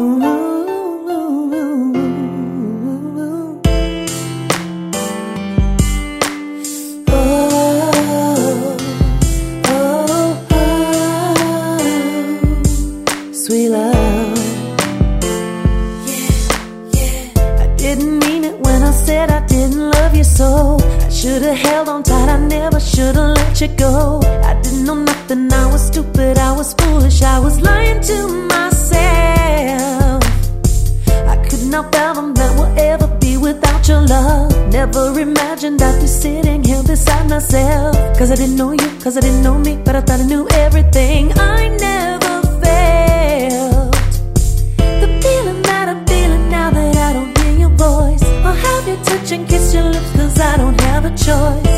you so I should have held on tight I never shoulda let you go. I didn't know nothing, I was stupid, I was foolish, I was lying to myself. Never imagined I'd be sitting here beside myself. Cause I didn't know you, cause I didn't know me, but I thought I knew everything. I never felt the feeling that I'm feeling now that I don't hear your voice. Or have you touch and kiss your lips, cause I don't have a choice.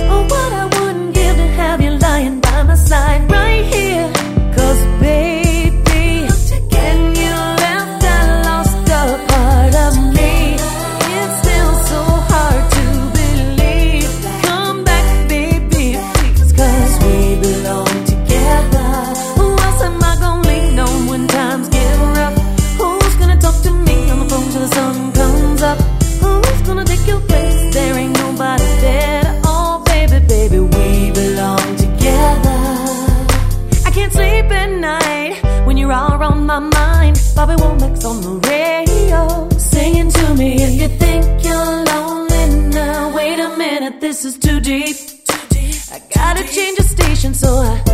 Bobby Womack's on the radio singing to me. If you think you're lonely now, wait a minute, this is too deep. Too deep I gotta change the station, so I